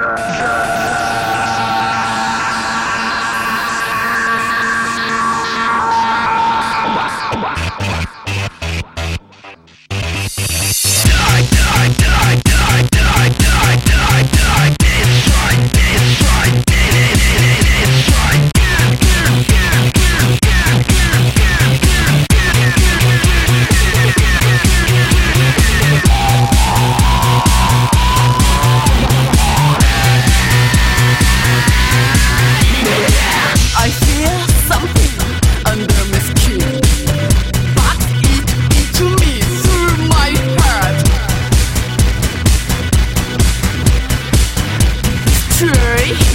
I My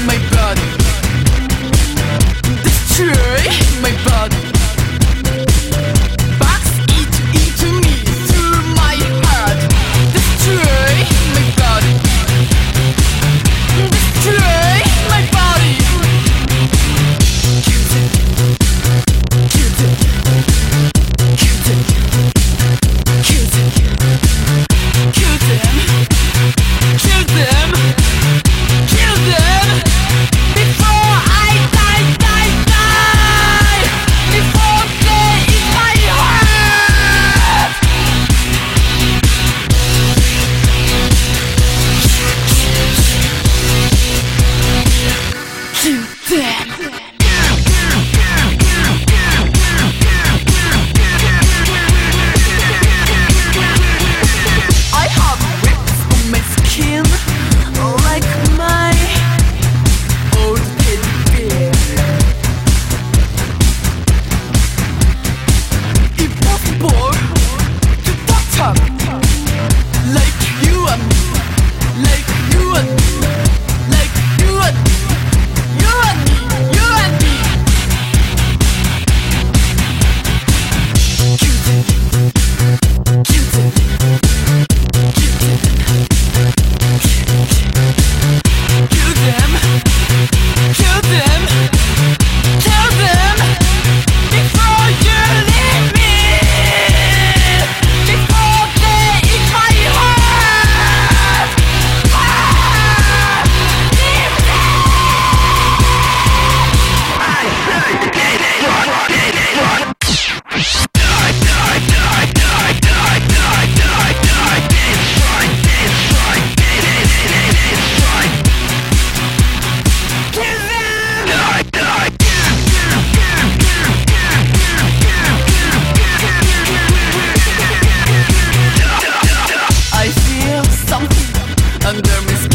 them